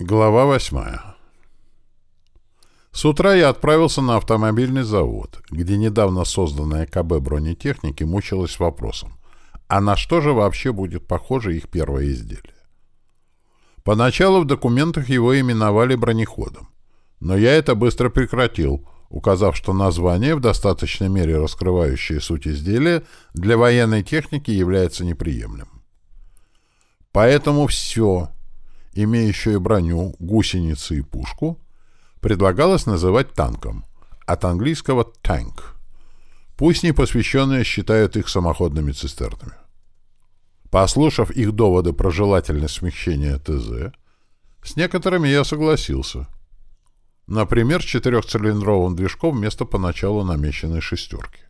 Глава восьмая. С утра я отправился на автомобильный завод, где недавно созданная КБ бронетехники мучилась вопросом, а на что же вообще будет похоже их первое изделие? Поначалу в документах его именовали бронеходом, но я это быстро прекратил, указав, что название, в достаточной мере раскрывающее суть изделия, для военной техники является неприемлемым. Поэтому все, имеющее броню, гусеницы и пушку, предлагалось называть танком, от английского «tank». Пусть непосвященные считают их самоходными цистернами. Послушав их доводы про желательность смягчения ТЗ, с некоторыми я согласился. Например, с четырехцилиндровым движком вместо поначалу намеченной шестерки.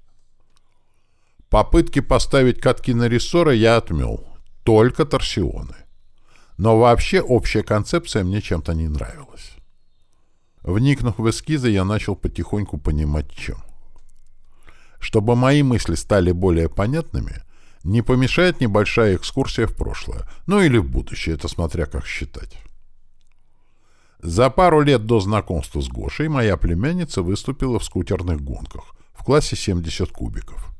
Попытки поставить катки на рессоры я отмел. Только торсионы. Но вообще общая концепция мне чем-то не нравилась. Вникнув в эскизы, я начал потихоньку понимать, чем. Чтобы мои мысли стали более понятными, не помешает небольшая экскурсия в прошлое, ну или в будущее, это смотря как считать. За пару лет до знакомства с Гошей моя племянница выступила в скутерных гонках в классе 70 кубиков.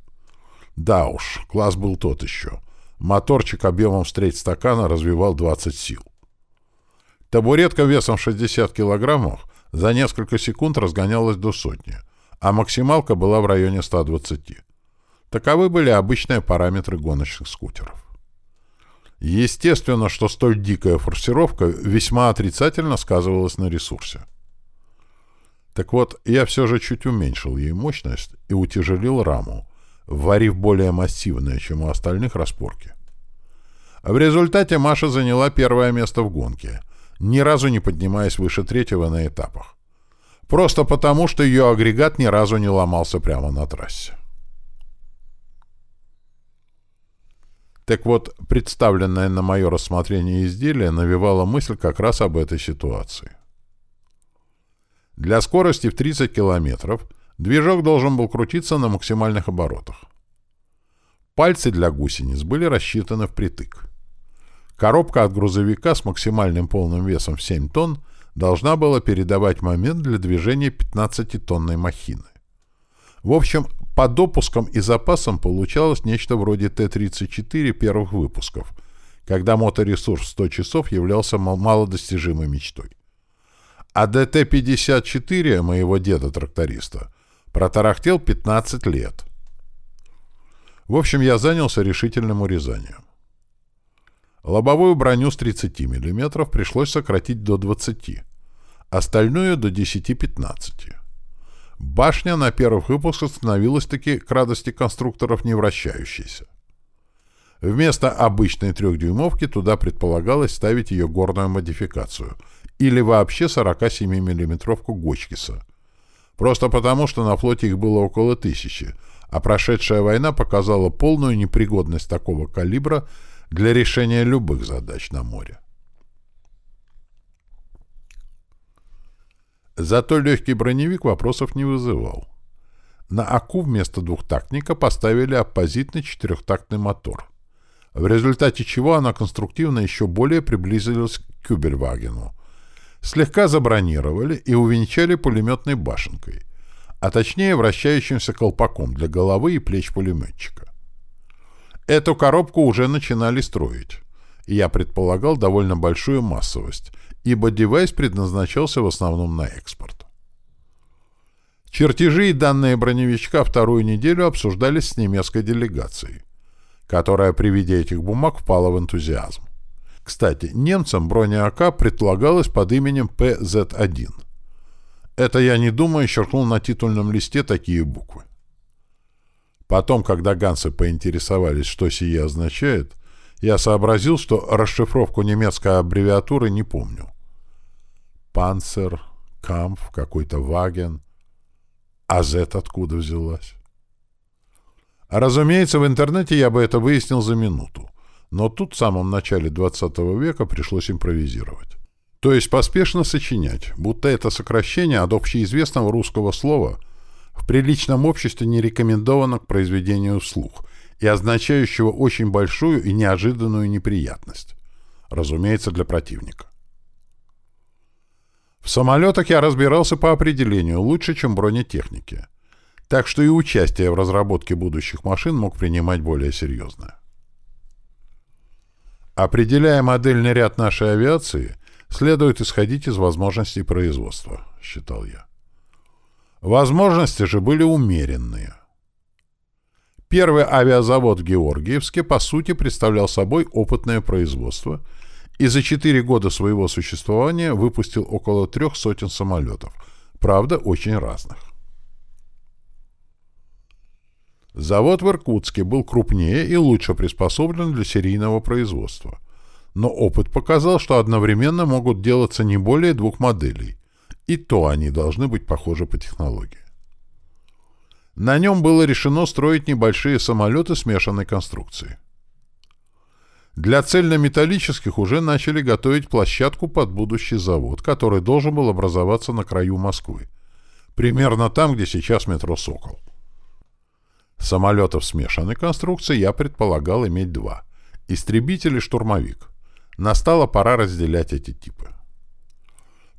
Да уж, класс был тот еще — Моторчик объемом с треть стакана развивал 20 сил. Табуретка весом 60 килограммов за несколько секунд разгонялась до сотни, а максималка была в районе 120. Таковы были обычные параметры гоночных скутеров. Естественно, что столь дикая форсировка весьма отрицательно сказывалась на ресурсе. Так вот, я все же чуть уменьшил ей мощность и утяжелил раму, варив более массивные, чем у остальных, распорки. В результате Маша заняла первое место в гонке, ни разу не поднимаясь выше третьего на этапах. Просто потому, что ее агрегат ни разу не ломался прямо на трассе. Так вот, представленное на мое рассмотрение изделие навевало мысль как раз об этой ситуации. Для скорости в 30 километров движок должен был крутиться на максимальных оборотах. Пальцы для гусениц были рассчитаны впритык. Коробка от грузовика с максимальным полным весом в 7 тонн должна была передавать момент для движения 15-тонной махины. В общем, по допускам и запасам получалось нечто вроде Т-34 первых выпусков, когда моторесурс 100 часов являлся малодостижимой мечтой. А ДТ-54 моего деда-тракториста протарахтел 15 лет. В общем, я занялся решительным урезанием. Лобовую броню с 30 мм пришлось сократить до 20, остальную до 10-15. Башня на первых выпусках становилась-таки к радости конструкторов не вращающейся. Вместо обычной трехдюймовки туда предполагалось ставить ее горную модификацию или вообще 47 миллиметровку Гочкиса. Просто потому, что на флоте их было около тысячи, а прошедшая война показала полную непригодность такого калибра для решения любых задач на море. Зато легкий броневик вопросов не вызывал. На АКУ вместо двухтактника поставили оппозитный четырехтактный мотор, в результате чего она конструктивно еще более приблизилась к Кюбельвагену. Слегка забронировали и увенчали пулеметной башенкой, а точнее вращающимся колпаком для головы и плеч пулеметчика. Эту коробку уже начинали строить, и я предполагал довольно большую массовость, ибо девайс предназначался в основном на экспорт. Чертежи и данные броневичка вторую неделю обсуждались с немецкой делегацией, которая при виде этих бумаг впала в энтузиазм. Кстати, немцам броня АК предполагалась под именем ПЗ-1. Это я не думаю черкнул на титульном листе такие буквы. Потом, когда ганцы поинтересовались, что сие означает, я сообразил, что расшифровку немецкой аббревиатуры не помню. Панцер, Кампф, какой-то Ваген. А Z откуда взялась? Разумеется, в интернете я бы это выяснил за минуту. Но тут в самом начале 20 века пришлось импровизировать. То есть поспешно сочинять, будто это сокращение от общеизвестного русского слова — в приличном обществе не рекомендовано к произведению вслух и означающего очень большую и неожиданную неприятность. Разумеется, для противника. самолетах я разбирался по определению лучше, чем бронетехники, так что и участие в разработке будущих машин мог принимать более серьезное. Определяя модельный ряд нашей авиации, следует исходить из возможностей производства, считал я. Возможности же были умеренные. Первый авиазавод в Георгиевске, по сути, представлял собой опытное производство и за четыре года своего существования выпустил около трех сотен самолетов, правда, очень разных. Завод в Иркутске был крупнее и лучше приспособлен для серийного производства. Но опыт показал, что одновременно могут делаться не более двух моделей, и то они должны быть похожи по технологии. На нем было решено строить небольшие самолеты смешанной конструкции. Для цельнометаллических уже начали готовить площадку под будущий завод, который должен был образоваться на краю Москвы, примерно там, где сейчас метро «Сокол». Самолетов смешанной конструкции я предполагал иметь два — истребитель и штурмовик. Настала пора разделять эти типы.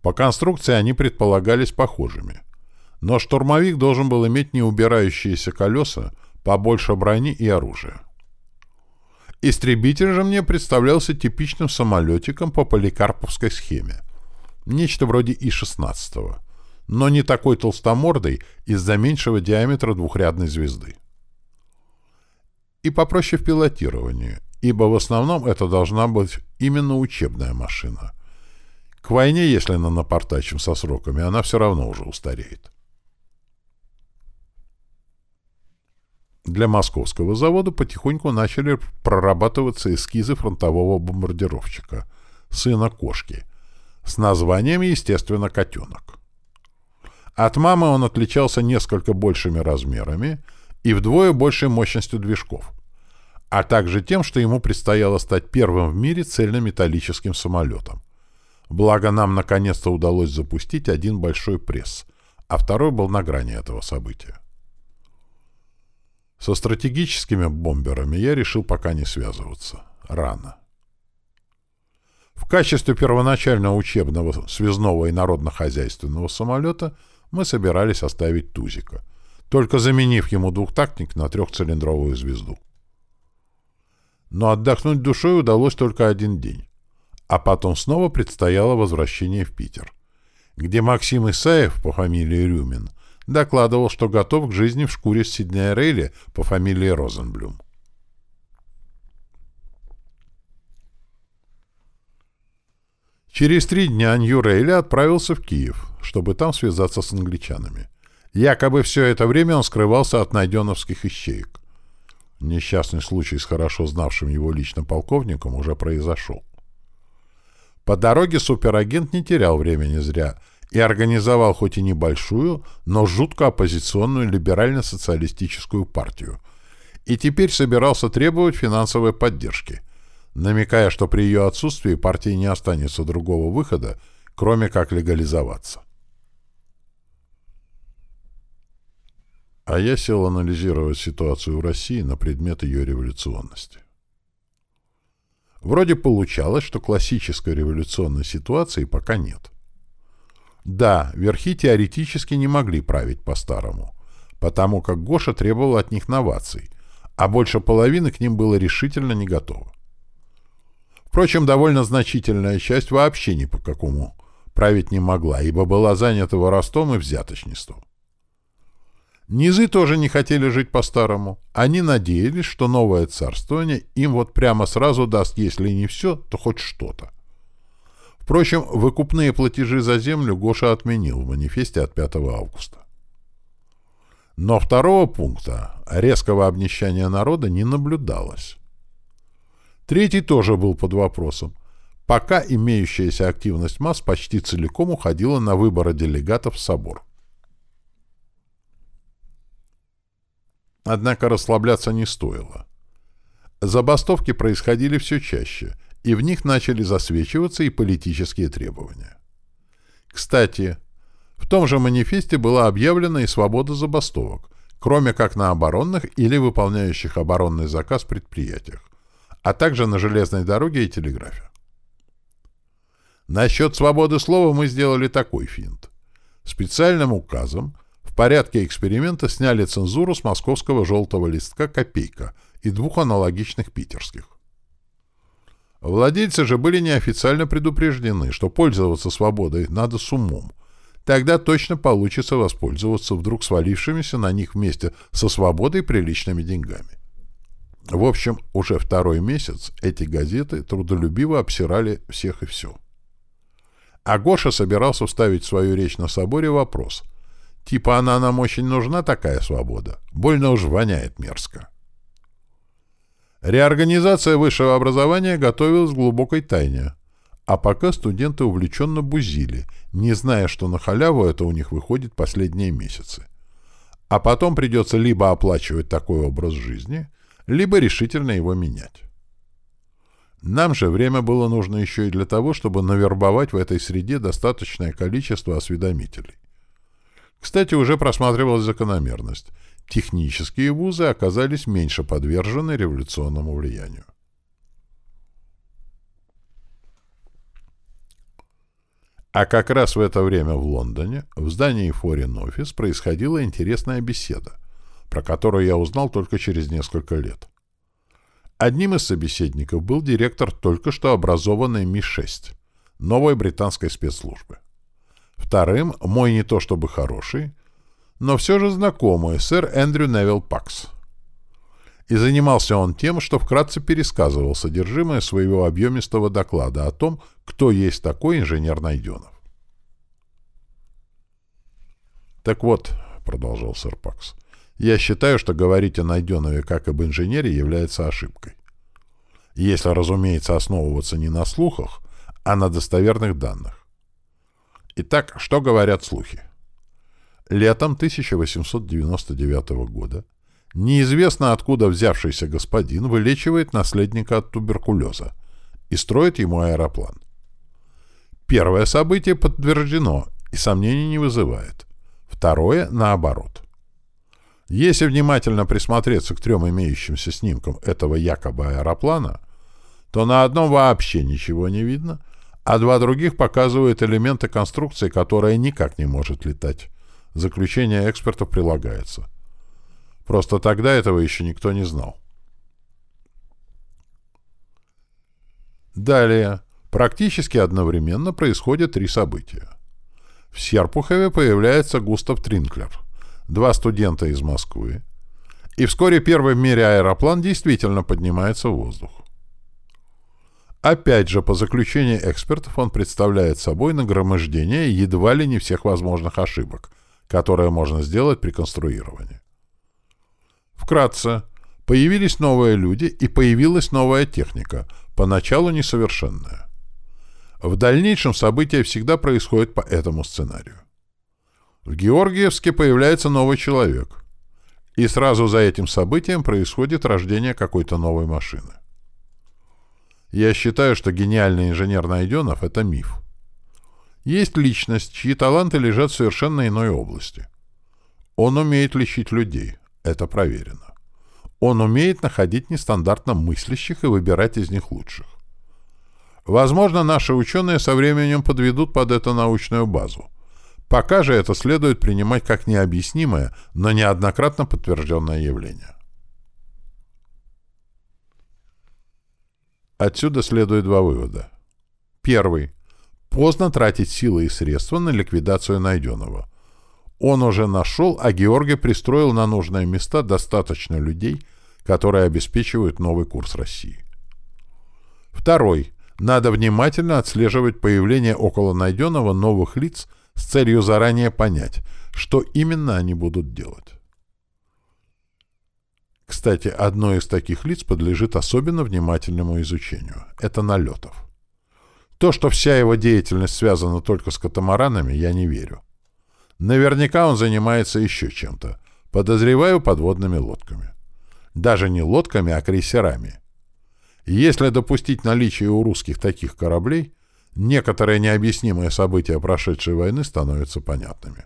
По конструкции они предполагались похожими. Но штурмовик должен был иметь неубирающиеся колеса, побольше брони и оружия. Истребитель же мне представлялся типичным самолетиком по поликарповской схеме. Нечто вроде И-16, но не такой толстомордой из-за меньшего диаметра двухрядной звезды. И попроще в пилотировании, ибо в основном это должна быть именно учебная машина. К войне, если она напортачим со сроками, она все равно уже устареет. Для московского завода потихоньку начали прорабатываться эскизы фронтового бомбардировщика, сына кошки, с названием, естественно, «Котенок». От мамы он отличался несколько большими размерами и вдвое большей мощностью движков, а также тем, что ему предстояло стать первым в мире цельнометаллическим самолетом. Благо нам наконец-то удалось запустить один большой пресс, а второй был на грани этого события. Со стратегическими бомберами я решил пока не связываться. Рано. В качестве первоначального учебного, связного и народно-хозяйственного самолета мы собирались оставить Тузика, только заменив ему двухтактник на трехцилиндровую звезду. Но отдохнуть душой удалось только один день, а потом снова предстояло возвращение в Питер, где Максим Исаев по фамилии Рюмин докладывал, что готов к жизни в шкуре Сиднея Рейли по фамилии Розенблюм. Через три дня Нью Рейли отправился в Киев, чтобы там связаться с англичанами. Якобы все это время он скрывался от найденовских ищеек. Несчастный случай с хорошо знавшим его лично полковником уже произошел. По дороге суперагент не терял времени зря — и организовал хоть и небольшую, но жутко оппозиционную либерально-социалистическую партию, и теперь собирался требовать финансовой поддержки, намекая, что при ее отсутствии партии не останется другого выхода, кроме как легализоваться. А я сел анализировать ситуацию в России на предмет ее революционности. Вроде получалось, что классической революционной ситуации пока нет. Да, верхи теоретически не могли править по-старому, потому как Гоша требовал от них новаций, а больше половины к ним было решительно не готово. Впрочем, довольно значительная часть вообще ни по какому править не могла, ибо была занята воровством и взяточничеством. Низы тоже не хотели жить по-старому. Они надеялись, что новое царствование им вот прямо сразу даст, если не все, то хоть что-то. Впрочем, выкупные платежи за землю Гоша отменил в манифесте от 5 августа. Но второго пункта, резкого обнищания народа, не наблюдалось. Третий тоже был под вопросом. Пока имеющаяся активность масс почти целиком уходила на выборы делегатов в собор. Однако расслабляться не стоило. Забастовки происходили все чаще, и в них начали засвечиваться и политические требования. Кстати, в том же манифесте была объявлена и свобода забастовок, кроме как на оборонных или выполняющих оборонный заказ предприятиях, а также на железной дороге и телеграфе. Насчет свободы слова мы сделали такой финт. Специальным указом порядке эксперимента сняли цензуру с московского желтого листка «Копейка» и двух аналогичных питерских. Владельцы же были неофициально предупреждены, что пользоваться свободой надо с умом. Тогда точно получится воспользоваться вдруг свалившимися на них вместе со свободой приличными деньгами. В общем, уже второй месяц эти газеты трудолюбиво обсирали всех и все. А Гоша собирался вставить в свою речь на соборе вопрос. Типа она нам очень нужна, такая свобода? Больно уж воняет мерзко. Реорганизация высшего образования готовилась в глубокой тайне. А пока студенты увлеченно бузили, не зная, что на халяву это у них выходит последние месяцы. А потом придется либо оплачивать такой образ жизни, либо решительно его менять. Нам же время было нужно еще и для того, чтобы навербовать в этой среде достаточное количество осведомителей. Кстати, уже просматривалась закономерность – технические вузы оказались меньше подвержены революционному влиянию. А как раз в это время в Лондоне, в здании Foreign Office, происходила интересная беседа, про которую я узнал только через несколько лет. Одним из собеседников был директор только что образованной Ми-6, новой британской спецслужбы. Вторым — мой не то чтобы хороший, но все же знакомый, сэр Эндрю Невилл Пакс. И занимался он тем, что вкратце пересказывал содержимое своего объемистого доклада о том, кто есть такой инженер Найденов. «Так вот», — продолжал сэр Пакс, — «я считаю, что говорить о Найденове как об инженере является ошибкой. Если, разумеется, основываться не на слухах, а на достоверных данных. Итак, что говорят слухи? Летом 1899 года неизвестно откуда взявшийся господин вылечивает наследника от туберкулеза и строит ему аэроплан. Первое событие подтверждено и сомнений не вызывает. Второе — наоборот. Если внимательно присмотреться к трем имеющимся снимкам этого якобы аэроплана, то на одном вообще ничего не видно, а два других показывают элементы конструкции, которая никак не может летать. Заключение экспертов прилагается. Просто тогда этого еще никто не знал. Далее. Практически одновременно происходят три события. В Серпухове появляется Густав Тринклер, два студента из Москвы, и вскоре первый в мире аэроплан действительно поднимается в воздух. Опять же, по заключению экспертов, он представляет собой нагромождение едва ли не всех возможных ошибок, которое можно сделать при конструировании. Вкратце, появились новые люди и появилась новая техника, поначалу несовершенная. В дальнейшем события всегда происходят по этому сценарию. В Георгиевске появляется новый человек, и сразу за этим событием происходит рождение какой-то новой машины. Я считаю, что гениальный инженер Найденов — это миф. Есть личность, чьи таланты лежат в совершенно иной области. Он умеет лечить людей. Это проверено. Он умеет находить нестандартно мыслящих и выбирать из них лучших. Возможно, наши ученые со временем подведут под это научную базу. Пока же это следует принимать как необъяснимое, но неоднократно подтвержденное явление. Отсюда следует два вывода. Первый. Поздно тратить силы и средства на ликвидацию найденного. Он уже нашел, а Георгий пристроил на нужные места достаточно людей, которые обеспечивают новый курс России. Второй. Надо внимательно отслеживать появление около найденного новых лиц с целью заранее понять, что именно они будут делать. Кстати, одно из таких лиц подлежит особенно внимательному изучению. Это Налетов. То, что вся его деятельность связана только с катамаранами, я не верю. Наверняка он занимается еще чем-то. Подозреваю подводными лодками. Даже не лодками, а крейсерами. Если допустить наличие у русских таких кораблей, некоторые необъяснимые события прошедшей войны становятся понятными.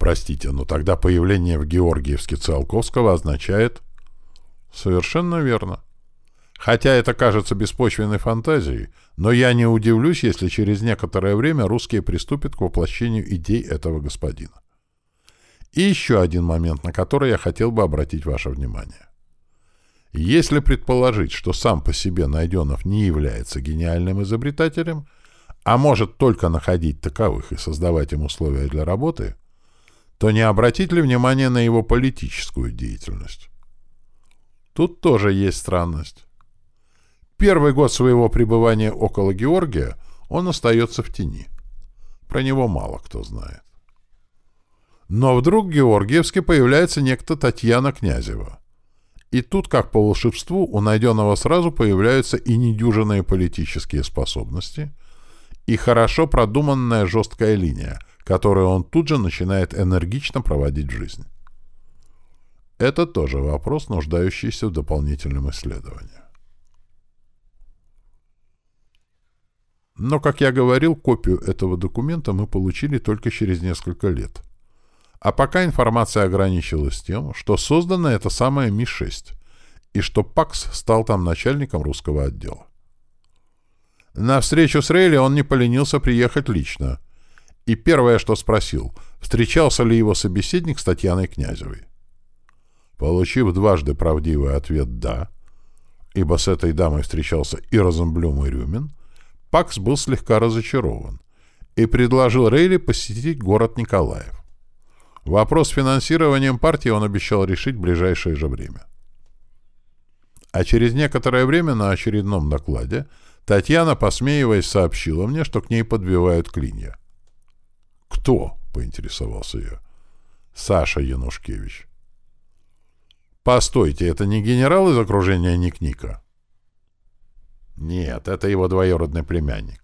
Простите, но тогда появление в Георгиевске Циолковского означает... Совершенно верно. Хотя это кажется беспочвенной фантазией, но я не удивлюсь, если через некоторое время русские приступят к воплощению идей этого господина. И еще один момент, на который я хотел бы обратить ваше внимание. Если предположить, что сам по себе Найденов не является гениальным изобретателем, а может только находить таковых и создавать им условия для работы, то не обратить ли внимание на его политическую деятельность? Тут тоже есть странность. Первый год своего пребывания около Георгия он остается в тени. Про него мало кто знает. Но вдруг в Георгиевске появляется некто Татьяна Князева. И тут, как по волшебству, у найденного сразу появляются и недюжинные политические способности, и хорошо продуманная жесткая линия, которую он тут же начинает энергично проводить в жизнь. Это тоже вопрос, нуждающийся в дополнительном исследовании. Но, как я говорил, копию этого документа мы получили только через несколько лет – а пока информация ограничилась тем, что создана эта самая Ми-6, и что Пакс стал там начальником русского отдела. На встречу с Рейли он не поленился приехать лично. И первое, что спросил, встречался ли его собеседник с Татьяной Князевой. Получив дважды правдивый ответ «да», ибо с этой дамой встречался и Розенблюм, и Рюмин, Пакс был слегка разочарован и предложил Рейли посетить город Николаев. Вопрос с финансированием партии он обещал решить в ближайшее же время. А через некоторое время на очередном докладе Татьяна, посмеиваясь, сообщила мне, что к ней подбивают клинья. «Кто?» — поинтересовался я. «Саша Янушкевич». «Постойте, это не генерал из окружения Ник-Ника?» «Нет, это его двоюродный племянник.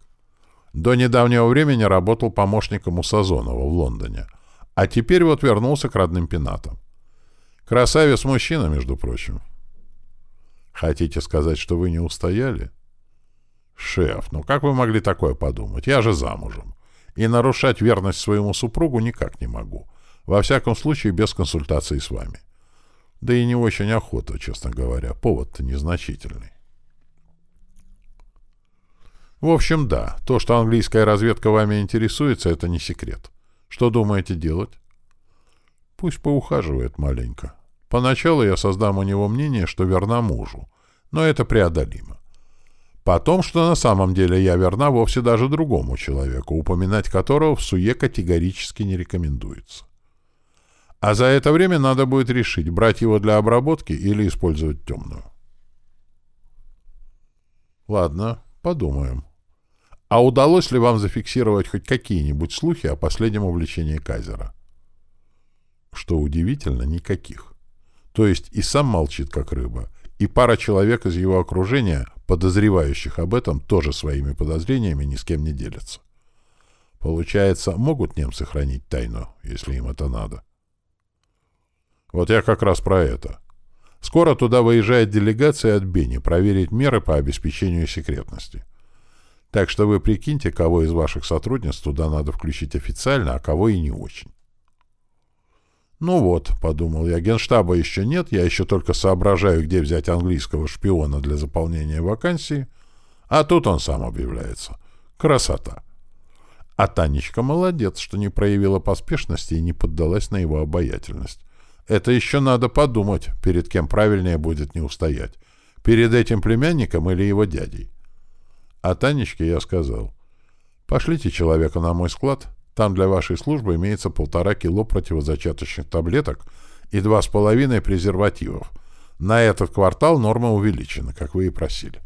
До недавнего времени работал помощником у Сазонова в Лондоне, а теперь вот вернулся к родным пенатам. Красавец-мужчина, между прочим. Хотите сказать, что вы не устояли? Шеф, ну как вы могли такое подумать? Я же замужем. И нарушать верность своему супругу никак не могу. Во всяком случае, без консультации с вами. Да и не очень охота, честно говоря. Повод-то незначительный. В общем, да, то, что английская разведка вами интересуется, это не секрет. Что думаете делать? Пусть поухаживает маленько. Поначалу я создам у него мнение, что верна мужу, но это преодолимо. Потом, что на самом деле я верна вовсе даже другому человеку, упоминать которого в суе категорически не рекомендуется. А за это время надо будет решить, брать его для обработки или использовать темную. Ладно, подумаем. А удалось ли вам зафиксировать хоть какие-нибудь слухи о последнем увлечении Кайзера? Что удивительно, никаких. То есть и сам молчит, как рыба, и пара человек из его окружения, подозревающих об этом, тоже своими подозрениями ни с кем не делятся. Получается, могут немцы хранить тайну, если им это надо. Вот я как раз про это. Скоро туда выезжает делегация от Бени проверить меры по обеспечению секретности. Так что вы прикиньте, кого из ваших сотрудниц туда надо включить официально, а кого и не очень. «Ну вот», — подумал я, — «генштаба еще нет, я еще только соображаю, где взять английского шпиона для заполнения вакансии, а тут он сам объявляется. Красота!» А Танечка молодец, что не проявила поспешности и не поддалась на его обаятельность. Это еще надо подумать, перед кем правильнее будет не устоять. Перед этим племянником или его дядей. А Танечке я сказал, «Пошлите человека на мой склад, там для вашей службы имеется полтора кило противозачаточных таблеток и два с половиной презервативов. На этот квартал норма увеличена, как вы и просили».